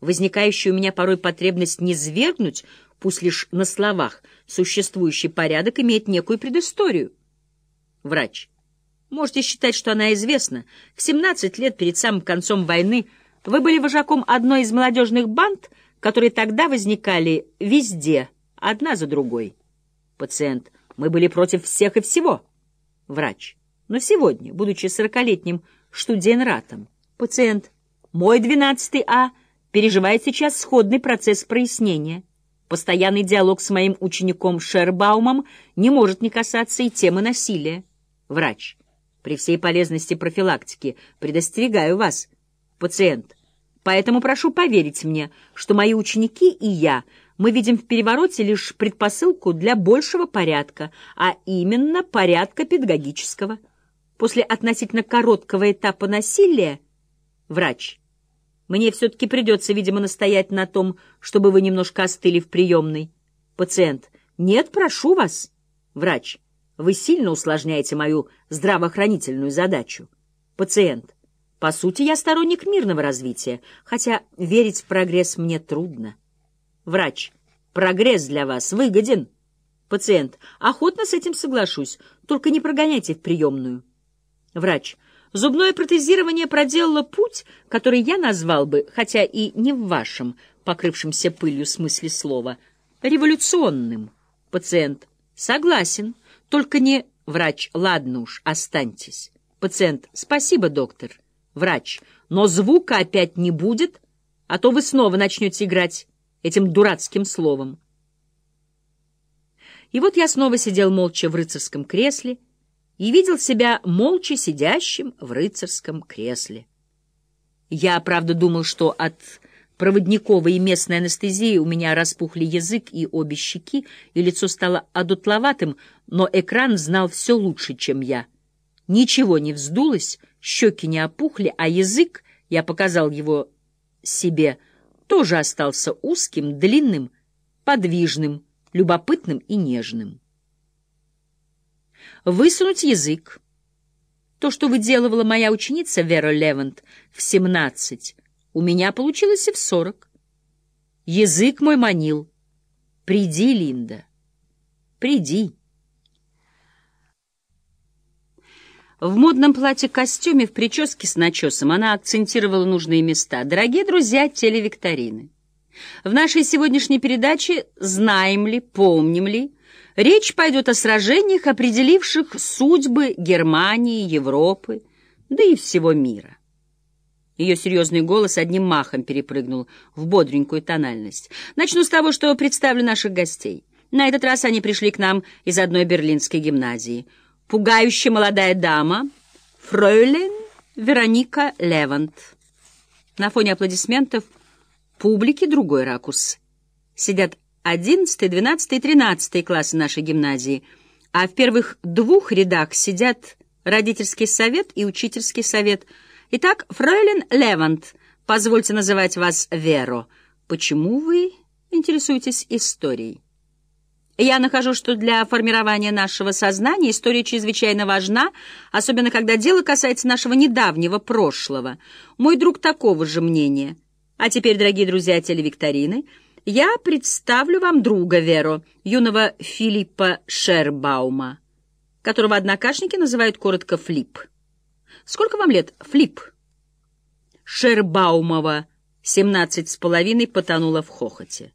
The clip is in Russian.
возникающая у меня порой потребность не свергнуть, пусть лишь на словах, существующий порядок имеет некую предысторию. Врач. Можете считать, что она известна. В 17 лет перед самым концом войны вы были вожаком одной из молодежных банд, которые тогда возникали везде, одна за другой. Пациент. Мы были против всех и всего. Врач. Но сегодня, будучи сорокалетним штуденратом, пациент. Мой 12 А переживает сейчас сходный процесс прояснения. Постоянный диалог с моим учеником Шербаумом не может не касаться и темы насилия. Врач. При всей полезности профилактики предостерегаю вас, пациент. Поэтому прошу поверить мне, что мои ученики и я, мы видим в перевороте лишь предпосылку для большего порядка, а именно порядка педагогического. После относительно короткого этапа насилия, врач, мне все-таки придется, видимо, настоять на том, чтобы вы немножко остыли в приемной. Пациент, нет, прошу вас. Врач, вы сильно усложняете мою здравоохранительную задачу. Пациент. По сути, я сторонник мирного развития, хотя верить в прогресс мне трудно. Врач. Прогресс для вас выгоден. Пациент. Охотно с этим соглашусь, только не прогоняйте в приемную. Врач. Зубное протезирование проделало путь, который я назвал бы, хотя и не в вашем, покрывшемся пылью смысле слова, революционным. Пациент. Согласен. Только не врач, ладно уж, останьтесь. Пациент, спасибо, доктор. Врач, но звука опять не будет, а то вы снова начнете играть этим дурацким словом. И вот я снова сидел молча в рыцарском кресле и видел себя молча сидящим в рыцарском кресле. Я, правда, думал, что от проводниковой и местной анестезии у меня распухли язык и обе щеки, и лицо стало одутловатым, но экран знал все лучше, чем я. Ничего не вздулось, щеки не опухли, а язык, я показал его себе, тоже остался узким, длинным, подвижным, любопытным и нежным. Высунуть язык. То, что выделывала моя ученица Вера Левант в семнадцать, у меня получилось и в сорок. Язык мой манил. Приди, Линда, приди. В модном платье-костюме, в прическе с начесом она акцентировала нужные места. Дорогие друзья телевикторины, в нашей сегодняшней передаче «Знаем ли, помним ли» речь пойдет о сражениях, определивших судьбы Германии, Европы, да и всего мира. Ее серьезный голос одним махом перепрыгнул в бодренькую тональность. Начну с того, что представлю наших гостей. На этот раз они пришли к нам из одной берлинской гимназии. Пугающая молодая дама, фройлен Вероника Левант. На фоне аплодисментов публики другой ракурс. Сидят 11, 12 и 13 классы нашей гимназии, а в первых двух рядах сидят родительский совет и учительский совет – Итак, фройлен Левант, позвольте называть вас Веро. Почему вы интересуетесь историей? Я нахожу, что для формирования нашего сознания история чрезвычайно важна, особенно когда дело касается нашего недавнего прошлого. Мой друг такого же мнения. А теперь, дорогие друзья телевикторины, я представлю вам друга Веро, юного Филиппа Шербаума, которого однокашники называют коротко Флип. Сколько вам лет, Флип? Шербаумова, семнадцать с половиной, потонула в хохоте.